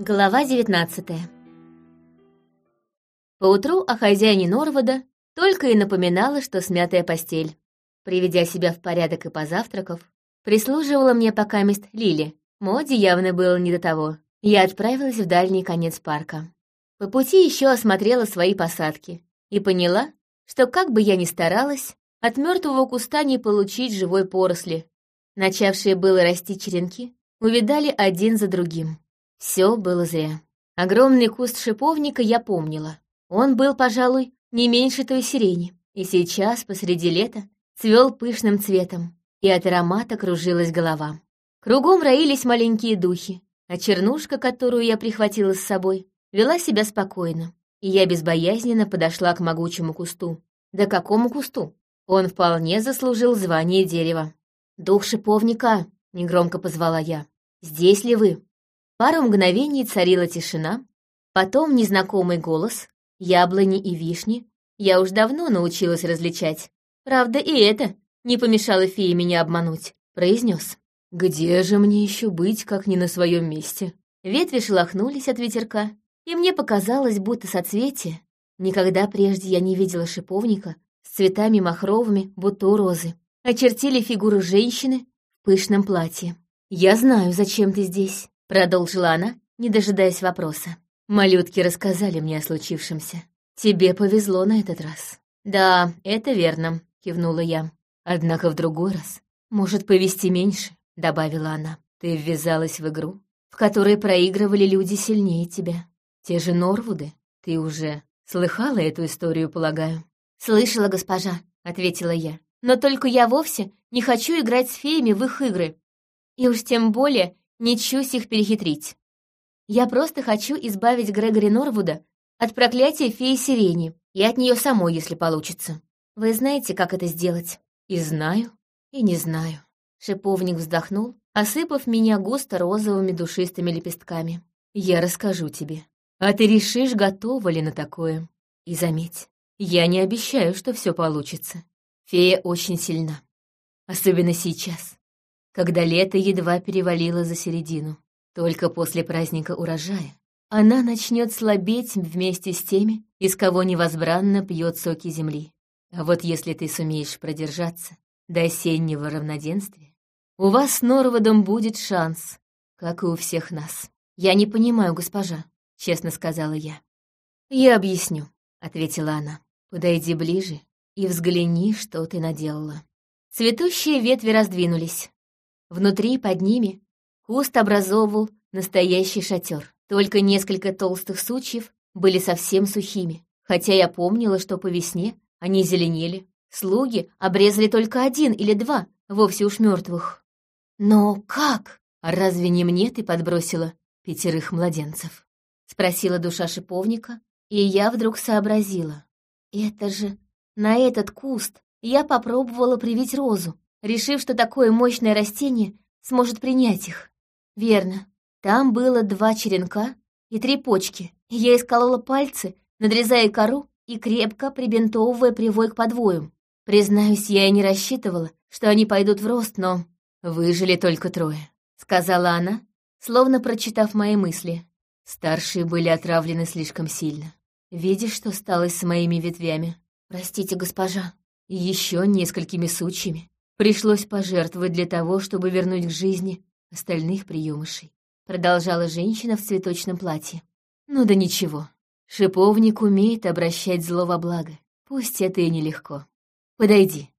Глава 19 Поутру о хозяине Норвода только и напоминала, что смятая постель. Приведя себя в порядок и позавтракав, прислуживала мне пока мест Лили. Моде явно было не до того. Я отправилась в дальний конец парка. По пути еще осмотрела свои посадки и поняла, что как бы я ни старалась, от мертвого куста не получить живой поросли. Начавшие было расти черенки, увидали один за другим. Все было зря. Огромный куст шиповника я помнила. Он был, пожалуй, не меньше той сирени, и сейчас, посреди лета, цвел пышным цветом, и от аромата кружилась голова. Кругом роились маленькие духи, а чернушка, которую я прихватила с собой, вела себя спокойно, и я безбоязненно подошла к могучему кусту. Да какому кусту? Он вполне заслужил звание дерева. «Дух шиповника!» — негромко позвала я. «Здесь ли вы?» Пару мгновений царила тишина, потом незнакомый голос, яблони и вишни. Я уж давно научилась различать. Правда, и это не помешало фее меня обмануть, произнес. «Где же мне еще быть, как не на своем месте?» Ветви шелохнулись от ветерка, и мне показалось, будто соцветие. Никогда прежде я не видела шиповника с цветами махровыми, будто у розы. Очертили фигуру женщины в пышном платье. «Я знаю, зачем ты здесь», — продолжила она, не дожидаясь вопроса. «Малютки рассказали мне о случившемся. Тебе повезло на этот раз». «Да, это верно», — кивнула я. «Однако в другой раз может повести меньше», — добавила она. «Ты ввязалась в игру, в которой проигрывали люди сильнее тебя. Те же Норвуды. Ты уже слыхала эту историю, полагаю?» «Слышала, госпожа», — ответила я. «Но только я вовсе не хочу играть с феями в их игры. И уж тем более не чусь их перехитрить. Я просто хочу избавить Грегори Норвуда от проклятия феи Сирени и от нее самой, если получится. Вы знаете, как это сделать? И знаю, и не знаю. Шиповник вздохнул, осыпав меня густо розовыми душистыми лепестками. Я расскажу тебе. А ты решишь, готова ли на такое. И заметь, я не обещаю, что все получится. Фея очень сильна. Особенно сейчас когда лето едва перевалило за середину. Только после праздника урожая она начнет слабеть вместе с теми, из кого невозбранно пьет соки земли. А вот если ты сумеешь продержаться до осеннего равноденствия, у вас с Норводом будет шанс, как и у всех нас. Я не понимаю, госпожа, — честно сказала я. «Я объясню», — ответила она. «Подойди ближе и взгляни, что ты наделала». Цветущие ветви раздвинулись. Внутри, под ними, куст образовывал настоящий шатер. Только несколько толстых сучьев были совсем сухими, хотя я помнила, что по весне они зеленели. Слуги обрезали только один или два, вовсе уж мертвых. «Но как? А разве не мне ты подбросила пятерых младенцев?» — спросила душа шиповника, и я вдруг сообразила. «Это же на этот куст я попробовала привить розу, решив, что такое мощное растение сможет принять их. Верно, там было два черенка и три почки. Я исколола пальцы, надрезая кору и крепко прибинтовывая привой к подвоям. Признаюсь, я и не рассчитывала, что они пойдут в рост, но выжили только трое, — сказала она, словно прочитав мои мысли. Старшие были отравлены слишком сильно. Видишь, что стало с моими ветвями? Простите, госпожа. Еще несколькими сучьями. Пришлось пожертвовать для того, чтобы вернуть к жизни остальных приемышей. Продолжала женщина в цветочном платье. Ну да ничего. Шиповник умеет обращать зло во благо. Пусть это и нелегко. Подойди.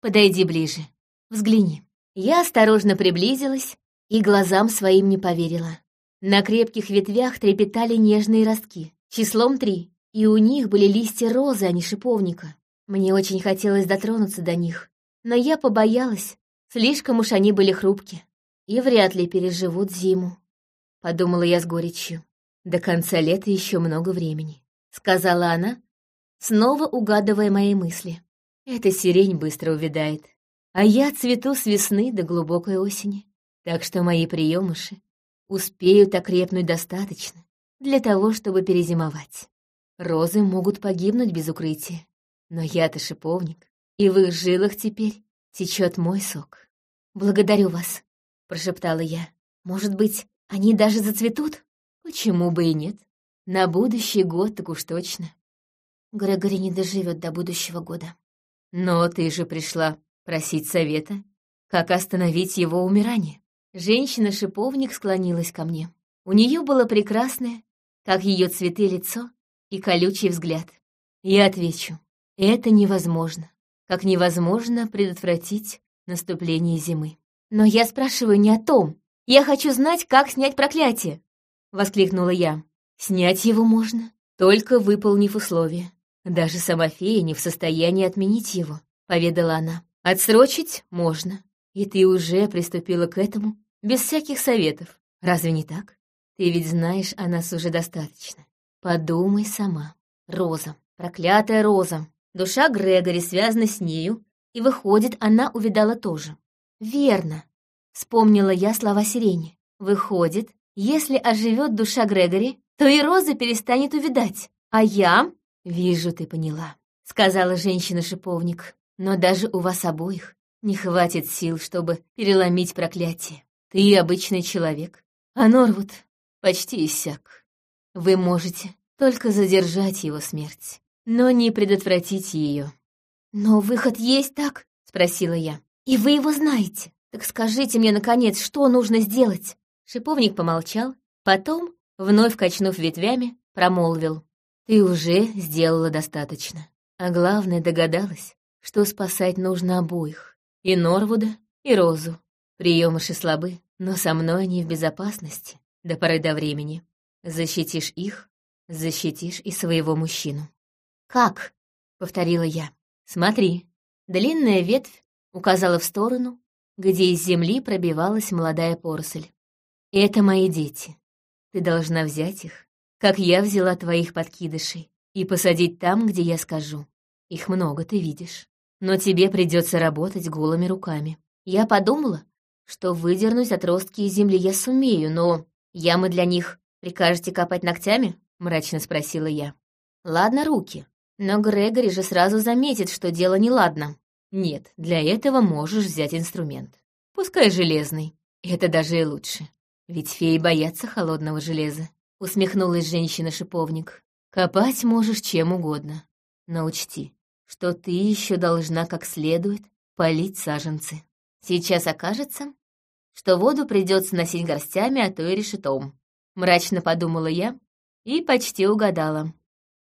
Подойди ближе. Взгляни. Я осторожно приблизилась и глазам своим не поверила. На крепких ветвях трепетали нежные ростки, числом три, и у них были листья розы, а не шиповника. Мне очень хотелось дотронуться до них, но я побоялась, слишком уж они были хрупки и вряд ли переживут зиму. Подумала я с горечью. До конца лета еще много времени, сказала она, снова угадывая мои мысли. Эта сирень быстро увядает, а я цвету с весны до глубокой осени, так что мои приемыши успеют окрепнуть достаточно для того, чтобы перезимовать. Розы могут погибнуть без укрытия, но я-то шиповник, и в их жилах теперь течет мой сок. «Благодарю вас», — прошептала я. «Может быть, они даже зацветут?» Почему бы и нет? На будущий год так уж точно. Грегори не доживет до будущего года. Но ты же пришла просить совета, как остановить его умирание. Женщина-шиповник склонилась ко мне. У нее было прекрасное, как ее цветы лицо и колючий взгляд. Я отвечу, это невозможно, как невозможно предотвратить наступление зимы. Но я спрашиваю не о том. Я хочу знать, как снять проклятие, — воскликнула я. Снять его можно, только выполнив условия. Даже сама фея не в состоянии отменить его, — поведала она. Отсрочить можно. И ты уже приступила к этому без всяких советов. Разве не так? Ты ведь знаешь о нас уже достаточно. Подумай сама. Роза, проклятая Роза. Душа Грегори связана с нею, и, выходит, она увидала тоже. Верно. Вспомнила я слова сирени. Выходит, если оживет душа Грегори, то и Роза перестанет увидать. А я... Вижу, ты поняла, сказала женщина-шиповник. Но даже у вас обоих не хватит сил, чтобы переломить проклятие. Ты обычный человек, а Норвуд почти иссяк. Вы можете только задержать его смерть, но не предотвратить ее. «Но выход есть так?» — спросила я. «И вы его знаете. Так скажите мне, наконец, что нужно сделать?» Шиповник помолчал, потом, вновь качнув ветвями, промолвил. «Ты уже сделала достаточно. А главное, догадалась, что спасать нужно обоих. И Норвуда, и Розу. Приемыши слабы, но со мной они в безопасности до поры до времени. Защитишь их, защитишь и своего мужчину. «Как?» — повторила я. «Смотри». Длинная ветвь указала в сторону, где из земли пробивалась молодая поросль. «Это мои дети. Ты должна взять их, как я взяла твоих подкидышей, и посадить там, где я скажу. Их много, ты видишь. Но тебе придется работать голыми руками. Я подумала, что выдернуть отростки из земли я сумею, но ямы для них прикажете копать ногтями?» — мрачно спросила я. «Ладно, руки. Но Грегори же сразу заметит, что дело неладно. Нет, для этого можешь взять инструмент. Пускай железный. Это даже и лучше. Ведь феи боятся холодного железа», — усмехнулась женщина-шиповник. «Копать можешь чем угодно. Но учти, что ты еще должна как следует полить саженцы. Сейчас окажется, что воду придется носить горстями, а то и решетом. Мрачно подумала я и почти угадала.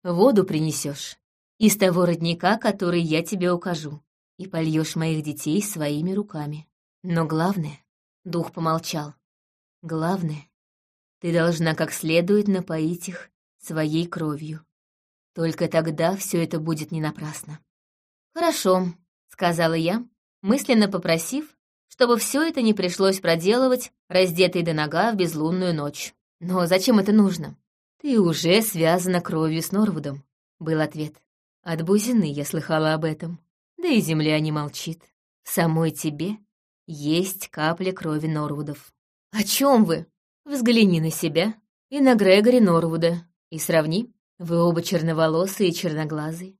Воду принесешь из того родника, который я тебе укажу, и польешь моих детей своими руками. Но главное, дух помолчал, главное, ты должна как следует напоить их своей кровью. Только тогда все это будет не напрасно. «Хорошо», — сказала я, мысленно попросив, чтобы все это не пришлось проделывать, раздетой до нога в безлунную ночь. Но зачем это нужно? Ты уже связана кровью с Норвудом, был ответ. От Бузины я слыхала об этом. Да и земля не молчит. Самой тебе есть капля крови Норвудов. О чем вы? Взгляни на себя и на Грегори Норвуда и сравни. Вы оба черноволосые и черноглазые.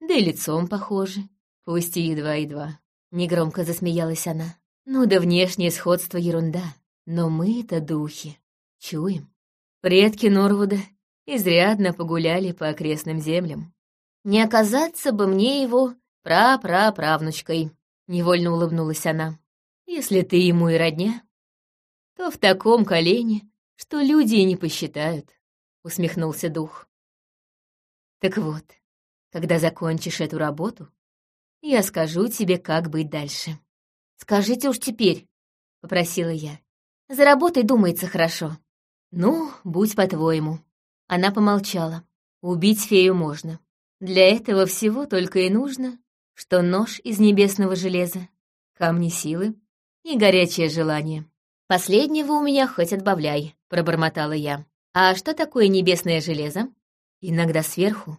Да и лицом похожи, пусть и едва-едва. Негромко засмеялась она. Ну да внешнее сходство ерунда. Но мы-то духи. Чуем. Предки Норвуда изрядно погуляли по окрестным землям. Не оказаться бы мне его пра-пра-правнучкой, невольно улыбнулась она. Если ты ему и родня, то в таком колене, что люди и не посчитают, усмехнулся дух. Так вот, когда закончишь эту работу, я скажу тебе, как быть дальше. «Скажите уж теперь», — попросила я. «За работой думается хорошо». «Ну, будь по-твоему». Она помолчала. «Убить фею можно. Для этого всего только и нужно, что нож из небесного железа, камни силы и горячее желание. Последнего у меня хоть отбавляй», — пробормотала я. «А что такое небесное железо?» «Иногда сверху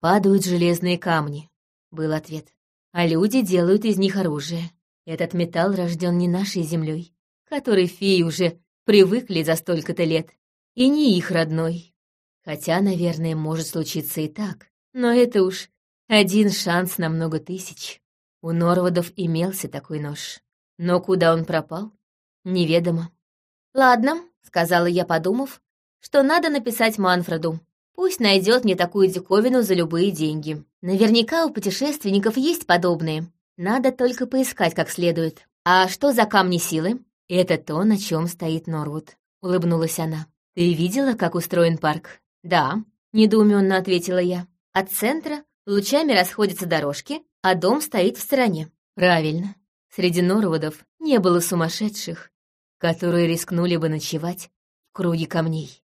падают железные камни», — был ответ. «А люди делают из них оружие. Этот металл рожден не нашей землей, которой феи уже привыкли за столько-то лет, и не их родной. Хотя, наверное, может случиться и так, но это уж один шанс на много тысяч. У Норводов имелся такой нож, но куда он пропал, неведомо. «Ладно», — сказала я, подумав, что надо написать Манфреду. Пусть найдет мне такую диковину за любые деньги. Наверняка у путешественников есть подобные. Надо только поискать как следует. А что за камни силы? Это то, на чем стоит Норвуд. Улыбнулась она. Ты видела, как устроен парк? Да, недоуменно ответила я. От центра лучами расходятся дорожки, а дом стоит в стороне. Правильно. Среди Норвудов не было сумасшедших, которые рискнули бы ночевать в круге камней.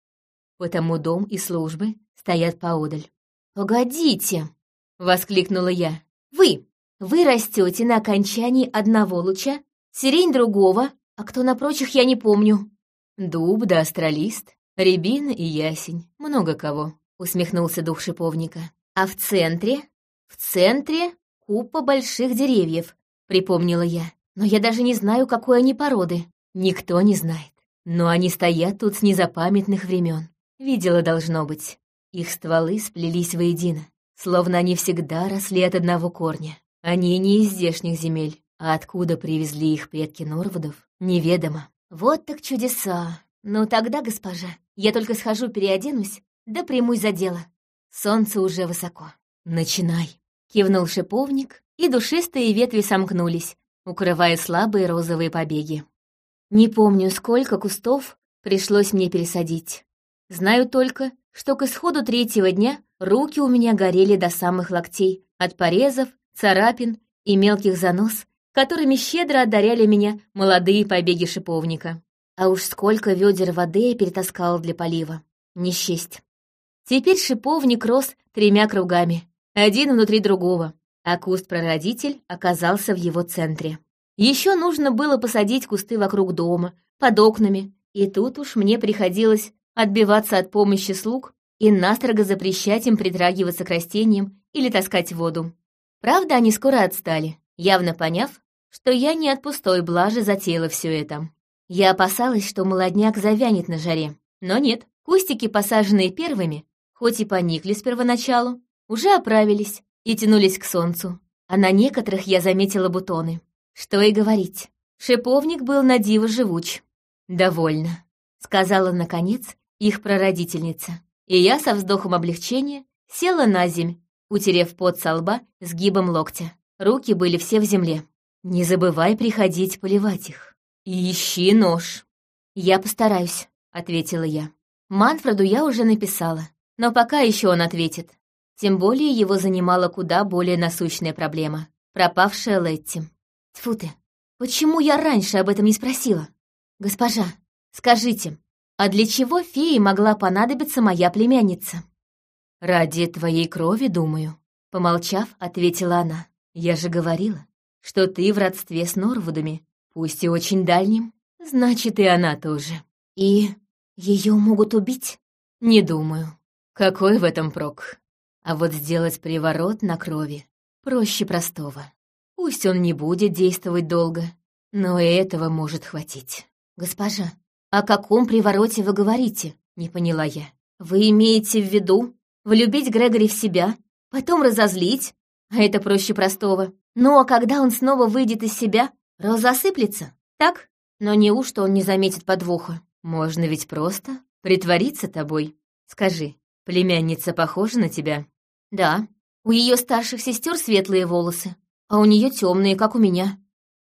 Потому дом и службы стоят поодаль. «Погодите!» — воскликнула я. «Вы! Вы растете на окончании одного луча, сирень другого, а кто на прочих, я не помню». «Дуб да астролист, рябина и ясень, много кого», — усмехнулся дух шиповника. «А в центре? В центре купа больших деревьев», — припомнила я. «Но я даже не знаю, какой они породы. Никто не знает. Но они стоят тут с незапамятных времен. Видела, должно быть. Их стволы сплелись воедино, словно они всегда росли от одного корня. Они не из здешних земель, а откуда привезли их предки Норвудов, неведомо. Вот так чудеса. Ну тогда, госпожа, я только схожу переоденусь, да примусь за дело. Солнце уже высоко. Начинай. Кивнул шиповник, и душистые ветви сомкнулись, укрывая слабые розовые побеги. Не помню, сколько кустов пришлось мне пересадить. Знаю только, что к исходу третьего дня руки у меня горели до самых локтей от порезов, царапин и мелких занос, которыми щедро одаряли меня молодые побеги шиповника. А уж сколько ведер воды я перетаскала для полива. Не счесть. Теперь шиповник рос тремя кругами, один внутри другого, а куст-прародитель оказался в его центре. Еще нужно было посадить кусты вокруг дома, под окнами, и тут уж мне приходилось отбиваться от помощи слуг и настрого запрещать им притрагиваться к растениям или таскать воду. Правда, они скоро отстали, явно поняв, что я не от пустой блажи затеяла все это. Я опасалась, что молодняк завянет на жаре. Но нет, кустики, посаженные первыми, хоть и поникли с первоначалу, уже оправились и тянулись к солнцу. А на некоторых я заметила бутоны. Что и говорить. Шиповник был на диво живуч. «Довольно», — сказала, наконец, их прародительница. И я со вздохом облегчения села на земь, утерев пот со лба сгибом локтя. Руки были все в земле. Не забывай приходить поливать их. И ищи нож. Я постараюсь, ответила я. Манфреду я уже написала, но пока еще он ответит. Тем более его занимала куда более насущная проблема — пропавшая Летти. Тьфу ты, почему я раньше об этом не спросила? Госпожа, скажите, а для чего фее могла понадобиться моя племянница? Ради твоей крови, думаю. Помолчав, ответила она. Я же говорила, что ты в родстве с Норвудами, пусть и очень дальним. Значит, и она тоже. И ее могут убить? Не думаю. Какой в этом прок? А вот сделать приворот на крови проще простого. Пусть он не будет действовать долго, но и этого может хватить. Госпожа, «О каком привороте вы говорите?» — не поняла я. «Вы имеете в виду влюбить Грегори в себя, потом разозлить, а это проще простого. Ну а когда он снова выйдет из себя, Роза осыплется, так? Но неужто он не заметит подвоха? Можно ведь просто притвориться тобой. Скажи, племянница похожа на тебя?» «Да, у ее старших сестер светлые волосы, а у нее темные, как у меня».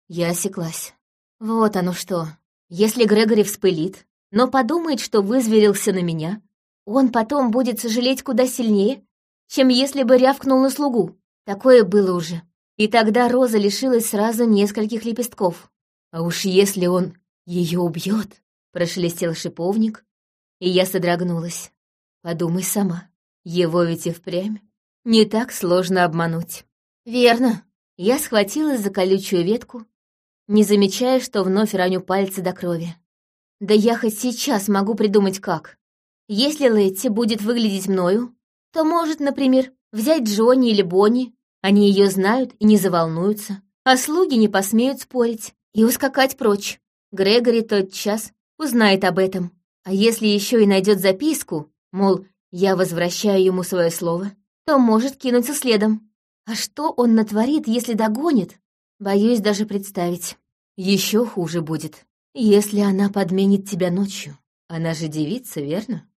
Я осеклась. «Вот оно что. Если Грегори вспылит, но подумает, что вызверился на меня, он потом будет сожалеть куда сильнее, чем если бы рявкнул на слугу. Такое было уже. И тогда Роза лишилась сразу нескольких лепестков. А уж если он ее убьет, прошелестел шиповник, и я содрогнулась. Подумай сама, его ведь и впрямь не так сложно обмануть. Верно. Я схватилась за колючую ветку не замечая, что вновь раню пальцы до крови. Да я хоть сейчас могу придумать как. Если Летти будет выглядеть мною, то может, например, взять Джонни или Бонни, они ее знают и не заволнуются, а слуги не посмеют спорить и ускакать прочь. Грегори тот час узнает об этом. А если еще и найдет записку, мол, я возвращаю ему свое слово, то может кинуться следом. А что он натворит, если догонит? Боюсь даже представить. Еще хуже будет, если она подменит тебя ночью. Она же девица, верно?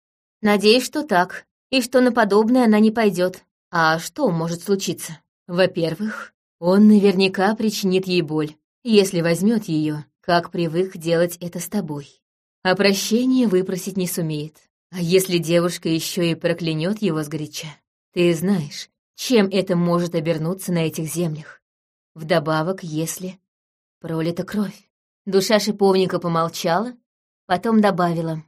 Надеюсь, что так, и что на подобное она не пойдет. А что может случиться? Во-первых, он наверняка причинит ей боль, если возьмет ее, как привык делать это с тобой. А прощения выпросить не сумеет. А если девушка еще и проклянет его сгоряча? Ты знаешь, чем это может обернуться на этих землях. Вдобавок, если пролита кровь. Душа шиповника помолчала, потом добавила.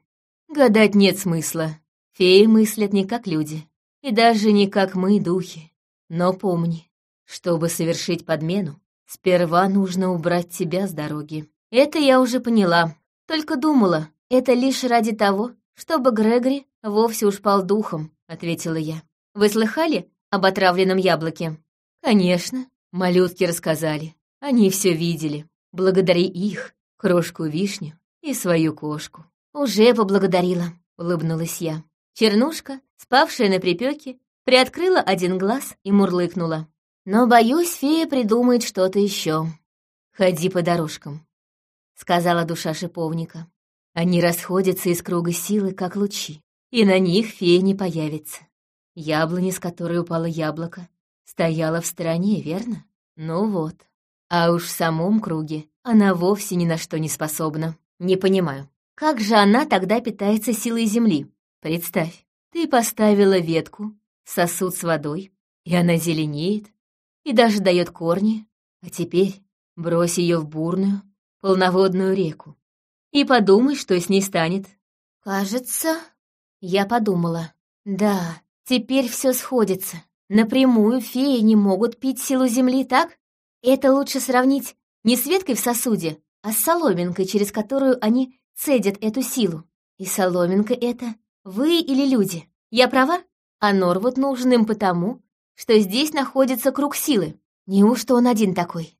Гадать нет смысла. Феи мыслят не как люди, и даже не как мы, духи. Но помни, чтобы совершить подмену, сперва нужно убрать тебя с дороги. Это я уже поняла, только думала, это лишь ради того, чтобы Грегори вовсе уж пал духом, ответила я. Вы слыхали об отравленном яблоке? Конечно, малютки рассказали. Они все видели. Благодари их, крошку вишню и свою кошку. Уже поблагодарила, улыбнулась я. Чернушка, спавшая на припеке, приоткрыла один глаз и мурлыкнула. Но, боюсь, фея придумает что-то еще. Ходи по дорожкам, сказала душа шиповника. Они расходятся из круга силы, как лучи, и на них фея не появится. Яблони, с которой упало яблоко, стояла в стороне, верно? Ну вот. А уж в самом круге она вовсе ни на что не способна. Не понимаю, как же она тогда питается силой земли? Представь, ты поставила ветку, сосуд с водой, и она зеленеет, и даже дает корни, а теперь брось ее в бурную, полноводную реку. И подумай, что с ней станет. Кажется, я подумала. Да, Теперь все сходится. Напрямую феи не могут пить силу земли, так? Это лучше сравнить не с веткой в сосуде, а с соломинкой, через которую они цедят эту силу. И соломинка это вы или люди. Я права? А Норвуд нужен им потому, что здесь находится круг силы. Неужто он один такой?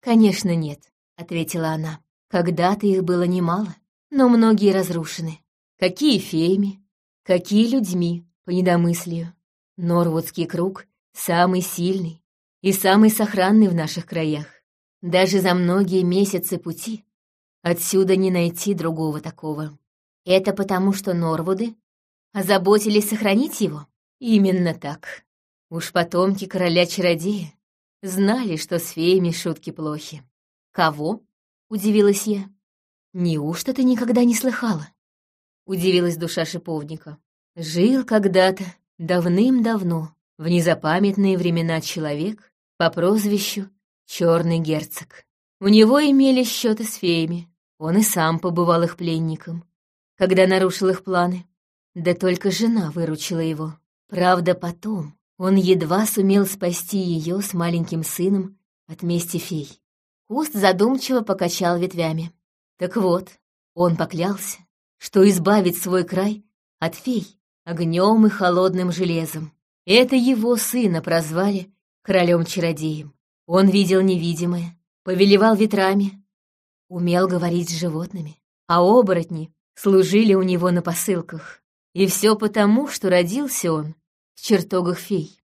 Конечно, нет, — ответила она. Когда-то их было немало, но многие разрушены. Какие феями, какие людьми, по недомыслию. Норвудский круг самый сильный и самый сохранный в наших краях. Даже за многие месяцы пути отсюда не найти другого такого. Это потому, что Норвуды озаботились сохранить его? Именно так. Уж потомки короля-чародея знали, что с феями шутки плохи. Кого? — удивилась я. «Неужто ты никогда не слыхала?» — удивилась душа шиповника. Жил когда-то, давным-давно, в незапамятные времена человек по прозвищу Черный Герцог. У него имели счеты с феями, он и сам побывал их пленником, когда нарушил их планы. Да только жена выручила его. Правда, потом он едва сумел спасти ее с маленьким сыном от мести фей. Куст задумчиво покачал ветвями. Так вот, он поклялся, что избавит свой край от фей, огнем и холодным железом. Это его сына прозвали королем-чародеем. Он видел невидимое, повелевал ветрами, умел говорить с животными, а оборотни служили у него на посылках. И все потому, что родился он в чертогах фей.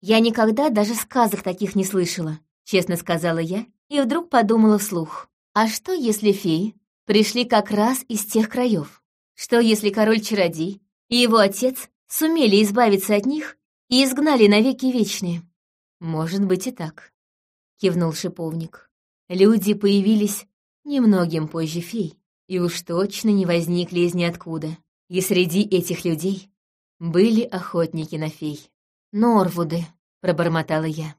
«Я никогда даже сказок таких не слышала», — честно сказала я, и вдруг подумала вслух. «А что, если феи пришли как раз из тех краев? Что, если король-чародей и его отец сумели избавиться от них и изгнали навеки вечные. Может быть и так, кивнул шиповник. Люди появились немногим позже фей, и уж точно не возникли из ниоткуда. И среди этих людей были охотники на фей. «Норвуды», — пробормотала я.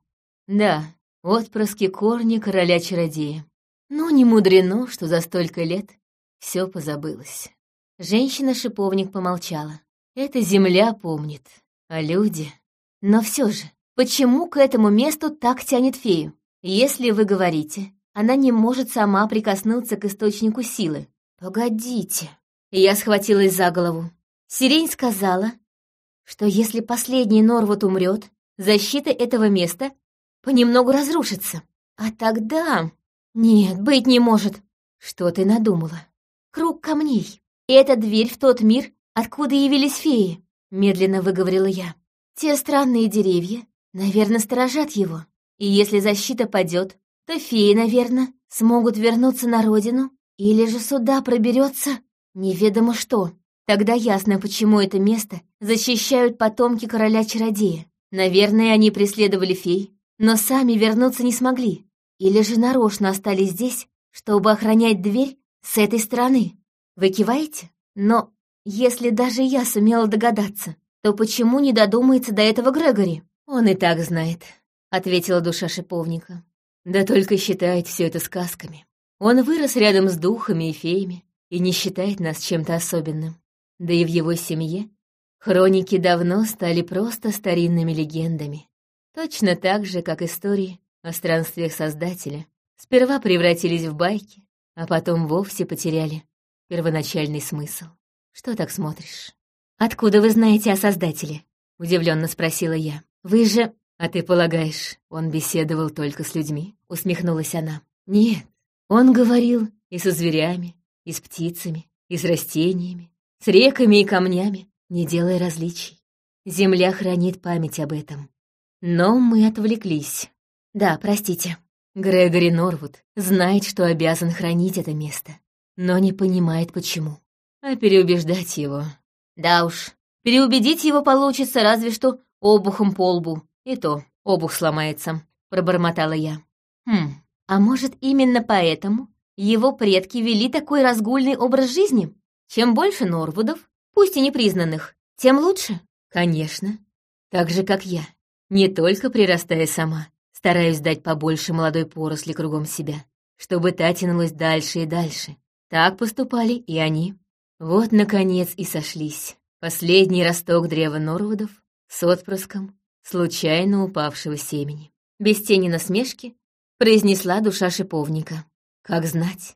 «Да, отпрыски корни короля-чародея. Но не мудрено, что за столько лет все позабылось». Женщина-шиповник помолчала. «Это земля помнит, а люди...» «Но все же, почему к этому месту так тянет фею? Если вы говорите, она не может сама прикоснуться к источнику силы. Погодите». Я схватилась за голову. Сирень сказала, что если последний Норвуд умрет, защита этого места понемногу разрушится. А тогда... Нет, быть не может. Что ты надумала? Круг камней. Это дверь в тот мир, откуда явились феи, медленно выговорила я. Те странные деревья, наверное, сторожат его. И если защита падет, то феи, наверное, смогут вернуться на родину, или же сюда проберется неведомо что. Тогда ясно, почему это место защищают потомки короля-чародея. Наверное, они преследовали фей, но сами вернуться не смогли. Или же нарочно остались здесь, чтобы охранять дверь с этой стороны. Вы киваете? Но если даже я сумела догадаться, то почему не додумается до этого Грегори? Он и так знает, — ответила душа шиповника. Да только считает все это сказками. Он вырос рядом с духами и феями и не считает нас чем-то особенным. Да и в его семье хроники давно стали просто старинными легендами. Точно так же, как истории о странствиях Создателя сперва превратились в байки, а потом вовсе потеряли первоначальный смысл. Что так смотришь? «Откуда вы знаете о Создателе?» — удивленно спросила я. «Вы же...» «А ты полагаешь, он беседовал только с людьми?» — усмехнулась она. «Нет, он говорил и со зверями, и с птицами, и с растениями, с реками и камнями, не делая различий. Земля хранит память об этом. Но мы отвлеклись. Да, простите. Грегори Норвуд знает, что обязан хранить это место, но не понимает, почему. А переубеждать его... Да уж, переубедить его получится разве что обухом по лбу. И то обух сломается, пробормотала я. Хм, а может, именно поэтому его предки вели такой разгульный образ жизни? Чем больше Норвудов, пусть и непризнанных, тем лучше. Конечно. Так же, как я. Не только прирастая сама, стараюсь дать побольше молодой поросли кругом себя, чтобы та тянулась дальше и дальше. Так поступали и они. Вот, наконец, и сошлись. Последний росток древа Норвудов с отпрыском случайно упавшего семени. Без тени насмешки произнесла душа шиповника. Как знать?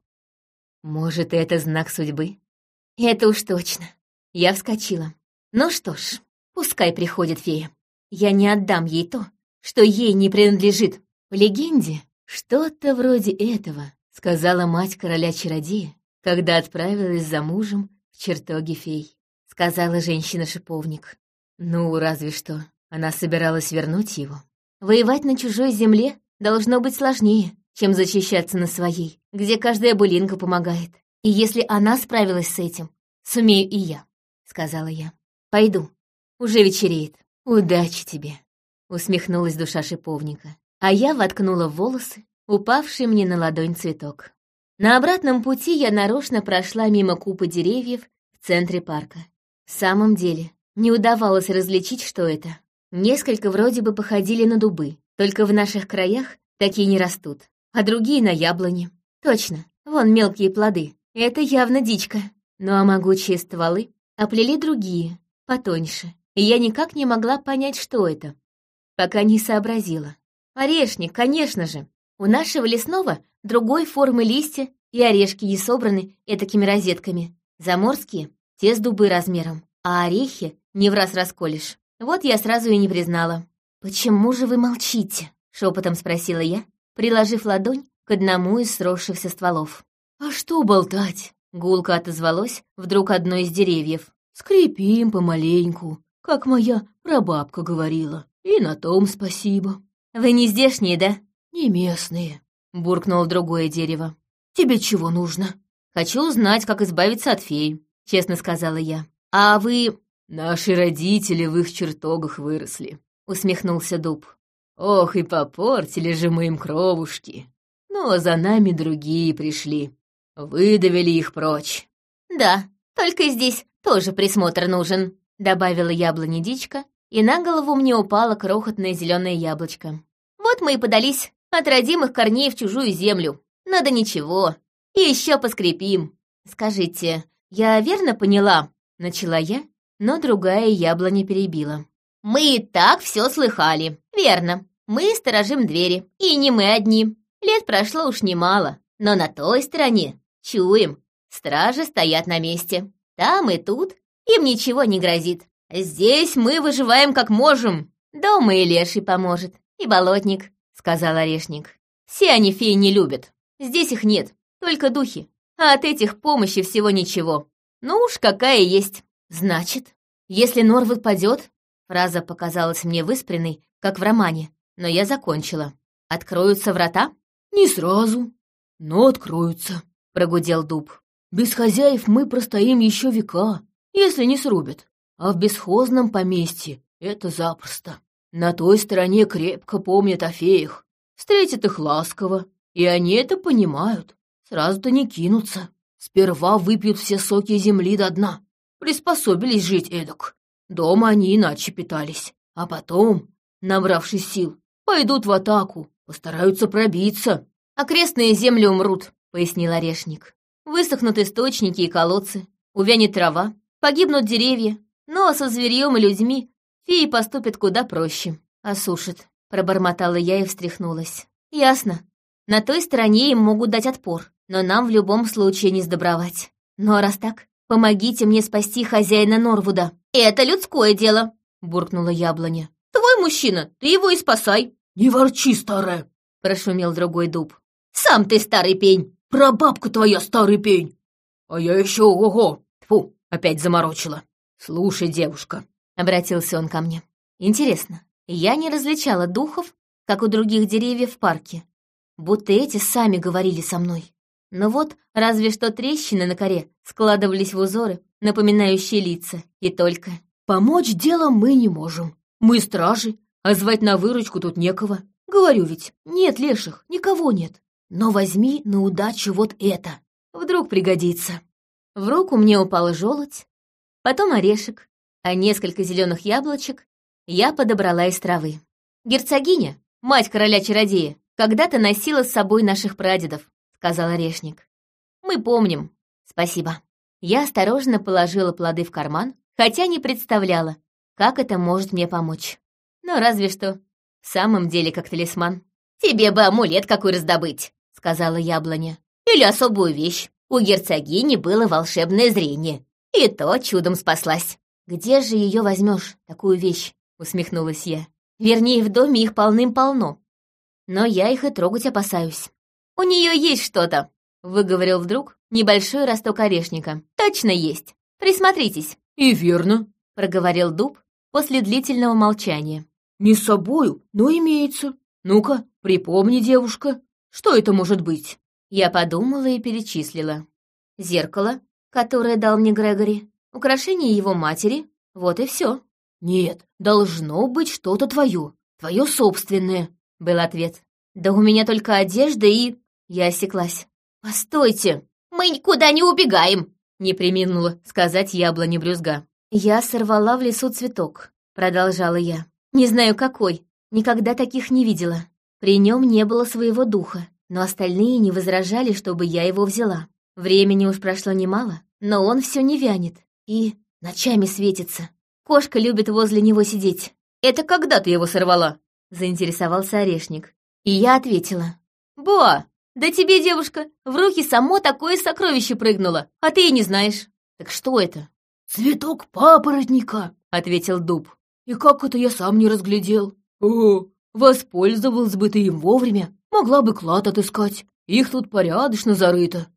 Может, это знак судьбы? Это уж точно. Я вскочила. Ну что ж, пускай приходит фея. Я не отдам ей то, что ей не принадлежит. В легенде что-то вроде этого, сказала мать короля-чародея, когда отправилась за мужем в чертоги фей. Сказала женщина-шиповник. Ну, разве что. Она собиралась вернуть его. Воевать на чужой земле должно быть сложнее, чем защищаться на своей, где каждая былинка помогает. И если она справилась с этим, сумею и я, — сказала я. Пойду, уже вечереет. Удачи тебе, — усмехнулась душа шиповника. А я воткнула в волосы упавший мне на ладонь цветок. На обратном пути я нарочно прошла мимо купы деревьев в центре парка. В самом деле, не удавалось различить, что это. Несколько вроде бы походили на дубы, только в наших краях такие не растут, а другие на яблони. Точно, вон мелкие плоды. Это явно дичка. Ну а могучие стволы оплели другие, потоньше, и я никак не могла понять, что это, пока не сообразила. Орешник, конечно же. У нашего лесного другой формы листья и орешки не собраны этакими розетками. Заморские — те с дубы размером, а орехи не в раз расколешь. Вот я сразу и не признала. «Почему же вы молчите?» — шепотом спросила я, приложив ладонь к одному из сросшихся стволов. «А что болтать?» — гулко отозвалось вдруг одно из деревьев. «Скрипим помаленьку, как моя прабабка говорила. И на том спасибо». «Вы не здешние, да?» «Не местные», — буркнуло другое дерево. «Тебе чего нужно?» «Хочу узнать, как избавиться от феи», — честно сказала я. «А вы...» «Наши родители в их чертогах выросли», — усмехнулся дуб. «Ох, и попортили же мы им кровушки. Но за нами другие пришли. Выдавили их прочь». «Да, только здесь тоже присмотр нужен», — добавила яблони-дичка, и на голову мне упало крохотное зеленое яблочко. «Вот мы и подались от родимых корней в чужую землю. Надо ничего. И еще поскрипим. Скажите, я верно поняла?» — начала я, но другая яблоня перебила. «Мы и так все слыхали. Верно. Мы сторожим двери. И не мы одни. Лет прошло уж немало. Но на той стороне, чуем, стражи стоят на месте. Там и тут им ничего не грозит. Здесь мы выживаем как можем. Дома и леший поможет, и болотник», — сказал орешник. «Все они феи не любят. Здесь их нет, только духи. А от этих помощи всего ничего. Ну уж какая есть. «Значит, если Норвуд падет...» Фраза показалась мне выспренной, как в романе, но я закончила. «Откроются врата?» «Не сразу, но откроются», — прогудел дуб. «Без хозяев мы простоим еще века. Если не срубят. А в бесхозном поместье это запросто. На той стороне крепко помнят о феях, встретят их ласково, и они это понимают. Сразу-то не кинутся. Сперва выпьют все соки земли до дна. Приспособились жить эдак. Дома они иначе питались. А потом, набравшись сил, пойдут в атаку, постараются пробиться. «Окрестные земли умрут», — пояснил Орешник. «Высохнут источники и колодцы, увянет трава, погибнут деревья, но со зверьем и людьми феи поступят куда проще. Осушат», — пробормотала я и встряхнулась. «Ясно. На той стороне им могут дать отпор, но нам в любом случае не сдобровать. Но раз так, помогите мне спасти хозяина Норвуда». «Это людское дело», — буркнула яблоня. «Твой мужчина, ты его и спасай». «Не ворчи, старая», — прошумел другой дуб. «Сам ты старый пень! Прабабка твоя старый пень! А я еще ого! Фу, опять заморочила. Слушай, девушка», — обратился он ко мне. «Интересно, я не различала духов, как у других деревьев в парке, будто эти сами говорили со мной. Но вот разве что трещины на коре складывались в узоры, напоминающие лица, и только. «Помочь делом мы не можем. Мы стражи, а звать на выручку тут некого. Говорю ведь, нет леших, никого нет. Но возьми на удачу вот это. Вдруг пригодится». В руку мне упал желудь, потом орешек, а несколько зеленых яблочек я подобрала из травы. Герцогиня, мать короля-чародея, когда-то носила с собой наших прадедов, сказал орешник. Мы помним. Спасибо. Я осторожно положила плоды в карман, хотя не представляла, как это может мне помочь. Но разве что в самом деле как талисман. «Тебе бы амулет какой раздобыть», — сказала яблоня. «Или особую вещь. У герцогини было волшебное зрение, и то чудом спаслась». «Где же ее возьмешь, такую вещь?» — усмехнулась я. «Вернее, в доме их полным-полно. Но я их и трогать опасаюсь». «У нее есть что-то», — выговорил вдруг небольшой росток орешника. «Точно есть. Присмотритесь». «И верно», — проговорил дуб после длительного молчания. «Не с собою, но имеется. Ну-ка, припомни, девушка, что это может быть?» Я подумала и перечислила. Зеркало, которое дал мне Грегори, украшение его матери, вот и все. «Нет, должно быть что-то твое, твое собственное», — был ответ. «Да у меня только одежда и...» Я осеклась. «Постойте, мы никуда не убегаем!» Не приминула сказать яблони брюзга. «Я сорвала в лесу цветок», — продолжала я. «Не знаю, какой. Никогда таких не видела. При нем не было своего духа, но остальные не возражали, чтобы я его взяла. Времени уж прошло немало, но он все не вянет и ночами светится. Кошка любит возле него сидеть. «Это когда ты его сорвала?» — заинтересовался орешник. И я ответила. «Бо, да тебе, девушка, в руки само такое сокровище прыгнуло, а ты и не знаешь. Так что это?» «Цветок папоротника», — ответил дуб. «И как это я сам не разглядел?» «О, воспользовалась бы ты им вовремя, могла бы клад отыскать. Их тут порядочно зарыто.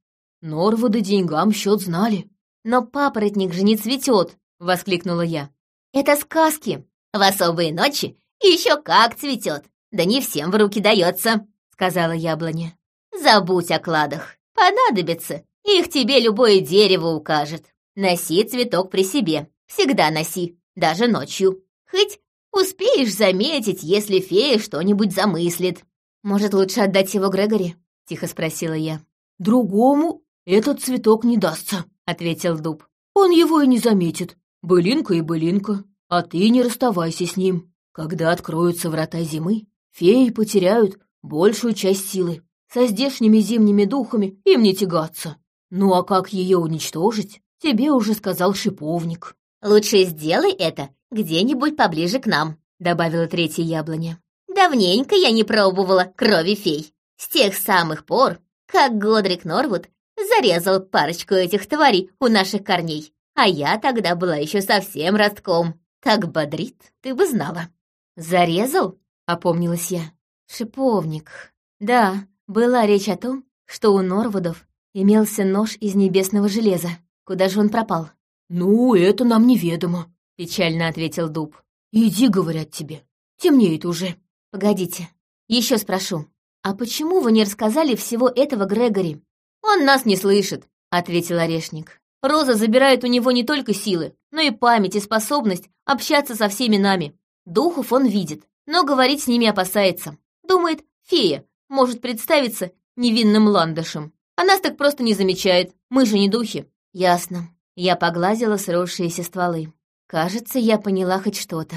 Норвуды деньгам счет знали». «Но папоротник же не цветет!» — воскликнула я. «Это сказки. В особые ночи еще как цветет. Да не всем в руки дается», — сказала яблоня. «Забудь о кладах. Понадобится. Их тебе любое дерево укажет. Носи цветок при себе. Всегда носи, даже ночью. Хоть успеешь заметить, если фея что-нибудь замыслит. Может, лучше отдать его Грегори?» — тихо спросила я. «Другому этот цветок не дастся», — ответил дуб. «Он его и не заметит. Былинка и былинка. А ты не расставайся с ним. Когда откроются врата зимы, феи потеряют большую часть силы. Со здешними зимними духами им не тягаться. Ну а как ее уничтожить, тебе уже сказал шиповник. «Лучше сделай это где-нибудь поближе к нам», — добавила третья яблоня. «Давненько я не пробовала крови фей. С тех самых пор, как Годрик Норвуд зарезал парочку этих тварей у наших корней. А я тогда была еще совсем ростком. Так бодрит, ты бы знала». «Зарезал?» — опомнилась я. «Шиповник. Да, была речь о том, что у Норвудов имелся нож из небесного железа. Куда же он пропал? «Ну, это нам неведомо», — печально ответил Дуб. «Иди, говорят тебе. Темнеет уже». «Погодите, еще спрошу. А почему вы не рассказали всего этого Грегори?» «Он нас не слышит», — ответил Орешник. Роза забирает у него не только силы, но и память и способность общаться со всеми нами. Духов он видит, но говорить с ними опасается. Думает, фея может представиться невинным ландышем. А нас так просто не замечает, мы же не духи. Ясно. Я погладила сросшиеся стволы. Кажется, я поняла хоть что-то.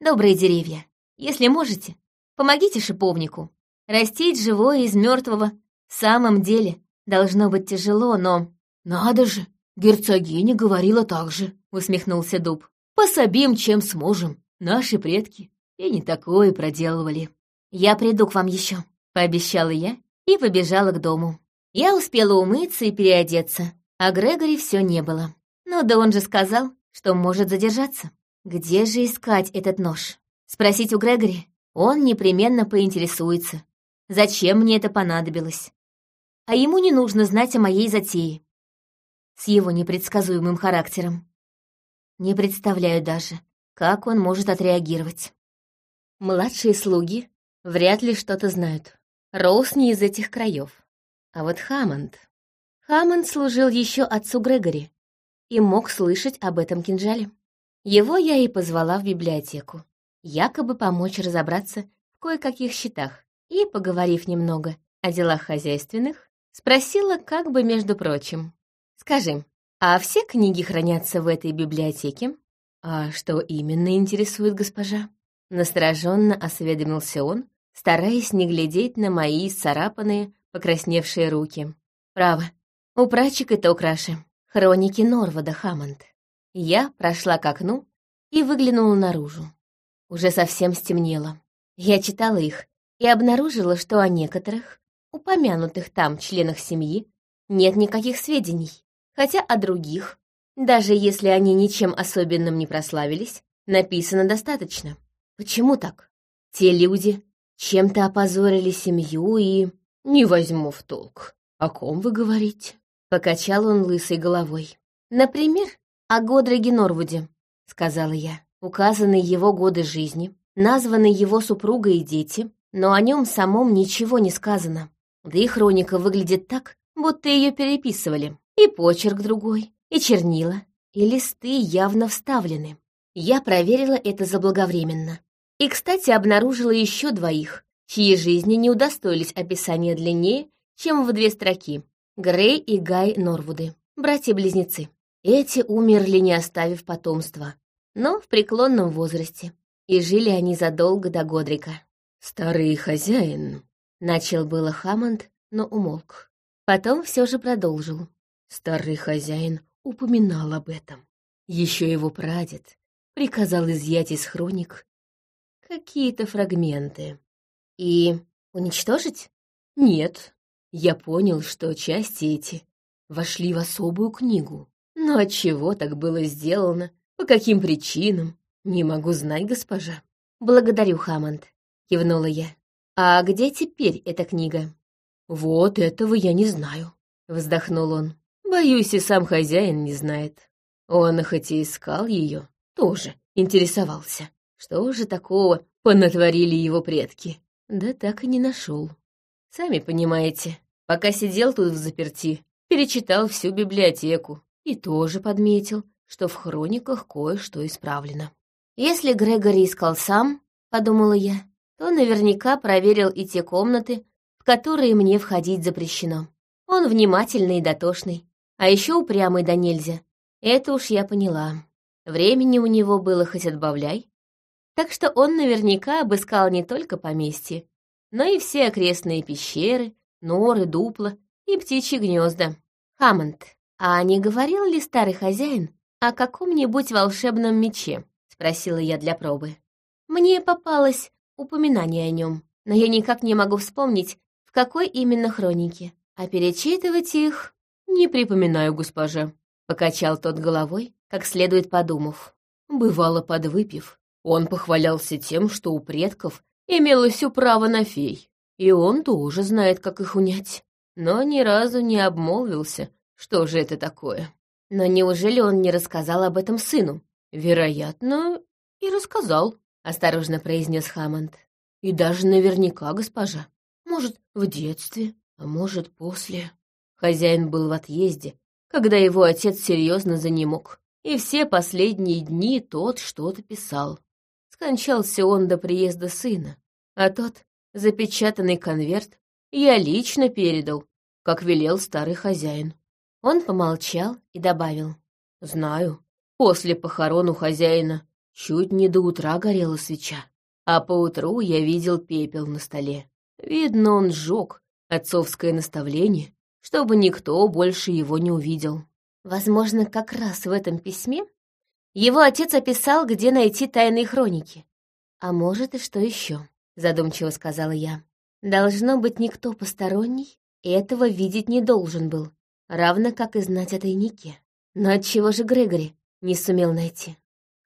Добрые деревья, если можете, помогите шиповнику. Растить живое из мертвого в самом деле должно быть тяжело, но... Надо же, герцогиня говорила так же, усмехнулся дуб. Пособим, чем сможем. Наши предки и не такое проделывали. Я приду к вам еще, пообещала я и побежала к дому. Я успела умыться и переодеться, а Грегори все не было. Ну да он же сказал, что может задержаться. Где же искать этот нож? Спросить у Грегори? Он непременно поинтересуется. Зачем мне это понадобилось? А ему не нужно знать о моей затее. С его непредсказуемым характером. Не представляю даже, как он может отреагировать. Младшие слуги вряд ли что-то знают. Роуз не из этих краев. А вот Хаммонд... Хаммонд служил еще отцу Грегори и мог слышать об этом кинжале. Его я и позвала в библиотеку, якобы помочь разобраться в кое-каких счетах, и, поговорив немного о делах хозяйственных, спросила как бы между прочим. «Скажи, а все книги хранятся в этой библиотеке?» «А что именно интересует госпожа?» Настороженно осведомился он, стараясь не глядеть на мои царапанные, покрасневшие руки. «Право, у прачек это украши. Хроники Норвода Хаммонд». Я прошла к окну и выглянула наружу. Уже совсем стемнело. Я читала их и обнаружила, что о некоторых, упомянутых там членах семьи, нет никаких сведений, хотя о других даже если они ничем особенным не прославились, написано достаточно. Почему так? Те люди чем-то опозорили семью и... Не возьму в толк. О ком вы говорите? Покачал он лысой головой. Например, о Годреге Норвуде, сказала я. Указаны его годы жизни, названы его супруга и дети, но о нем самом ничего не сказано. Да и хроника выглядит так, будто ее переписывали. И почерк другой, и чернила, и листы явно вставлены. Я проверила это заблаговременно. И, кстати, обнаружила еще двоих, чьи жизни не удостоились описания длиннее, чем в две строки. Грей и Гай Норвуды, братья-близнецы. Эти умерли, не оставив потомства, но в преклонном возрасте, и жили они задолго до Годрика. «Старый хозяин», — начал было Хаммонд, но умолк. Потом все же продолжил. Старый хозяин упоминал об этом. Еще его прадед приказал изъять из хроник какие-то фрагменты. И уничтожить? Нет. Я понял, что части эти вошли в особую книгу. Но от чего так было сделано, по каким причинам, не могу знать, госпожа. Благодарю, Хаммонд, кивнула я. А где теперь эта книга? Вот этого я не знаю, вздохнул он. Боюсь, и сам хозяин не знает. Он хоть и искал ее, тоже интересовался. Что же такого понатворили его предки? Да так и не нашел. Сами понимаете, пока сидел тут в заперти, перечитал всю библиотеку и тоже подметил, что в хрониках кое-что исправлено. Если Грегори искал сам, подумала я, то наверняка проверил и те комнаты, в которые мне входить запрещено. Он внимательный и дотошный, а еще упрямый да нельзя. Это уж я поняла. Времени у него было хоть отбавляй. Так что он наверняка обыскал не только поместье, но и все окрестные пещеры, норы, дупла и птичьи гнезда. Хаммонд, а не говорил ли старый хозяин о каком-нибудь волшебном мече? Спросила я для пробы. Мне попалось упоминание о нем, но я никак не могу вспомнить, в какой именно хронике. А перечитывать их «Не припоминаю, госпожа», — покачал тот головой, как следует подумав. Бывало, подвыпив, он похвалялся тем, что у предков имелось все право на фей, и он тоже знает, как их унять. Но ни разу не обмолвился, что же это такое. Но неужели он не рассказал об этом сыну? Вероятно, и рассказал, — осторожно произнес Хаммонд. И даже наверняка, госпожа. Может, в детстве, а может, после. Хозяин был в отъезде, когда его отец серьезно занемог, и все последние дни тот что-то писал. Скончался он до приезда сына, а тот запечатанный конверт я лично передал, как велел старый хозяин. Он помолчал и добавил. «Знаю, после похорон у хозяина чуть не до утра горела свеча, а поутру я видел пепел на столе. Видно, он сжег отцовское наставление, чтобы никто больше его не увидел. Возможно, как раз в этом письме его отец описал, где найти тайные хроники. А может и что еще, задумчиво сказала я. Должно быть, никто посторонний этого видеть не должен был, равно как и знать о тайнике. Но отчего же Грегори не сумел найти?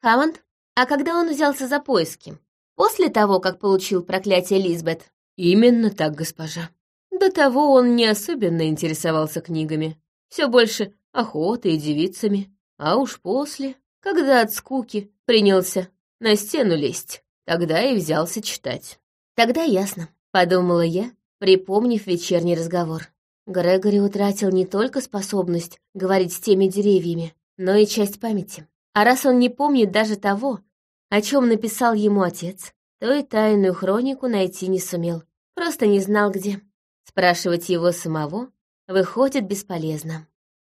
Хаммонд, а когда он взялся за поиски? После того, как получил проклятие Лизбет? Именно так, госпожа. До того он не особенно интересовался книгами. Все больше охотой и девицами, а уж после, когда от скуки принялся на стену лезть, тогда и взялся читать. Тогда ясно, подумала я, припомнив вечерний разговор. Грегори утратил не только способность говорить с теми деревьями, но и часть памяти. А раз он не помнит даже того, о чем написал ему отец, то и тайную хронику найти не сумел, просто не знал где. Спрашивать его самого выходит бесполезно.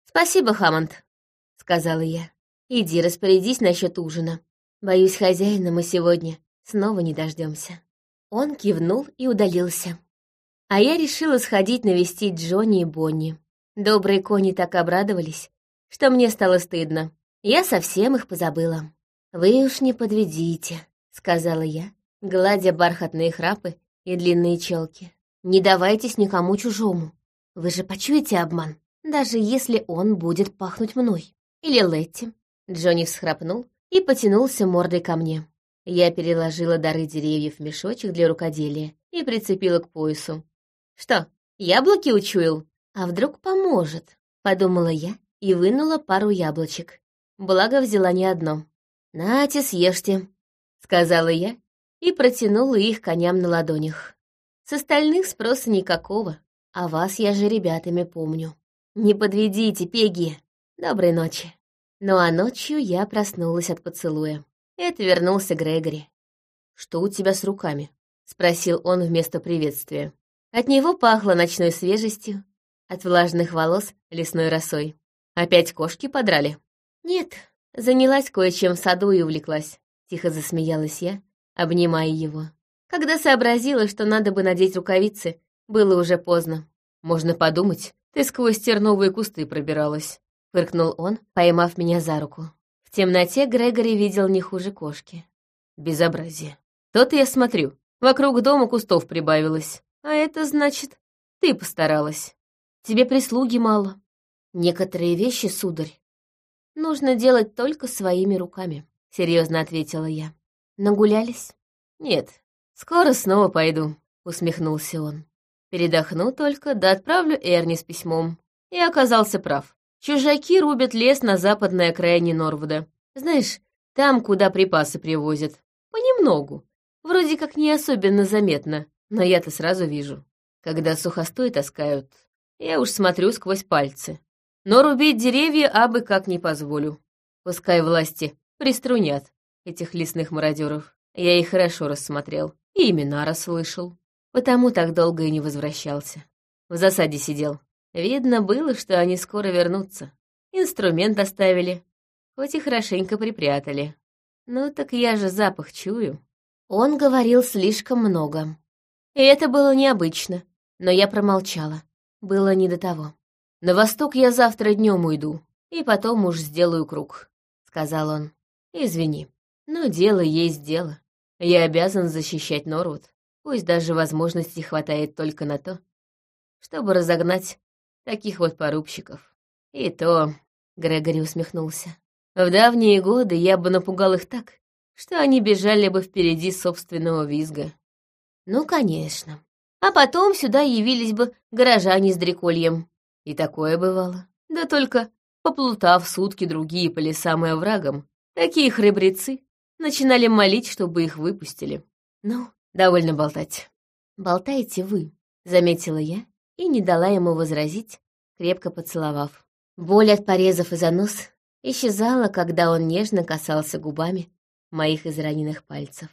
«Спасибо, Хаммонд», — сказала я. «Иди распорядись насчет ужина. Боюсь, хозяина мы сегодня снова не дождемся. Он кивнул и удалился. А я решила сходить навестить Джонни и Бонни. Добрые кони так обрадовались, что мне стало стыдно. Я совсем их позабыла. «Вы уж не подведите», — сказала я, гладя бархатные храпы и длинные челки. «Не давайтесь никому чужому. Вы же почуете обман?» даже если он будет пахнуть мной. Или Летти. Джонни всхрапнул и потянулся мордой ко мне. Я переложила дары деревьев в мешочек для рукоделия и прицепила к поясу. «Что, яблоки учуял? А вдруг поможет?» — подумала я и вынула пару яблочек. Благо взяла не одно. «Нате, съешьте», — сказала я и протянула их коням на ладонях. С остальных спроса никакого, а вас я же ребятами помню. «Не подведите, Пеги! Доброй ночи!» Ну а ночью я проснулась от поцелуя. Это вернулся Грегори. «Что у тебя с руками?» — спросил он вместо приветствия. От него пахло ночной свежестью, от влажных волос — лесной росой. «Опять кошки подрали?» «Нет, занялась кое-чем в саду и увлеклась», — тихо засмеялась я, обнимая его. Когда сообразила, что надо бы надеть рукавицы, было уже поздно. «Можно подумать, ты сквозь терновые кусты пробиралась», — фыркнул он, поймав меня за руку. В темноте Грегори видел не хуже кошки. Безобразие. Тот я смотрю, вокруг дома кустов прибавилось. А это значит, ты постаралась. Тебе прислуги мало. Некоторые вещи, сударь, нужно делать только своими руками, — серьезно ответила я. Нагулялись? Нет, скоро снова пойду, — усмехнулся он. Передохну только, да отправлю Эрни с письмом. И оказался прав. Чужаки рубят лес на западной окраине Норвуда. Знаешь, там, куда припасы привозят. Понемногу. Вроде как не особенно заметно, но я-то сразу вижу. Когда сухостой таскают, я уж смотрю сквозь пальцы. Но рубить деревья абы как не позволю. Пускай власти приструнят этих лесных мародеров. Я их хорошо рассмотрел и имена расслышал. Потому так долго и не возвращался. В засаде сидел. Видно было, что они скоро вернутся. Инструмент оставили, хоть и хорошенько припрятали. Ну так я же запах чую. Он говорил слишком много. И это было необычно, но я промолчала. Было не до того. «На восток я завтра днем уйду, и потом уж сделаю круг», — сказал он. «Извини, но дело есть дело. Я обязан защищать Норвуд. Пусть даже возможностей хватает только на то, чтобы разогнать таких вот порубщиков. И то, — Грегори усмехнулся, — в давние годы я бы напугал их так, что они бежали бы впереди собственного визга. Ну, конечно. А потом сюда явились бы горожане с дрекольем. И такое бывало. Да только, поплутав сутки другие по лесам и оврагам, такие храбрецы начинали молить, чтобы их выпустили. Ну, Довольно болтать. Болтаете вы, заметила я и не дала ему возразить, крепко поцеловав. Боль от порезов и занос исчезала, когда он нежно касался губами моих израненных пальцев.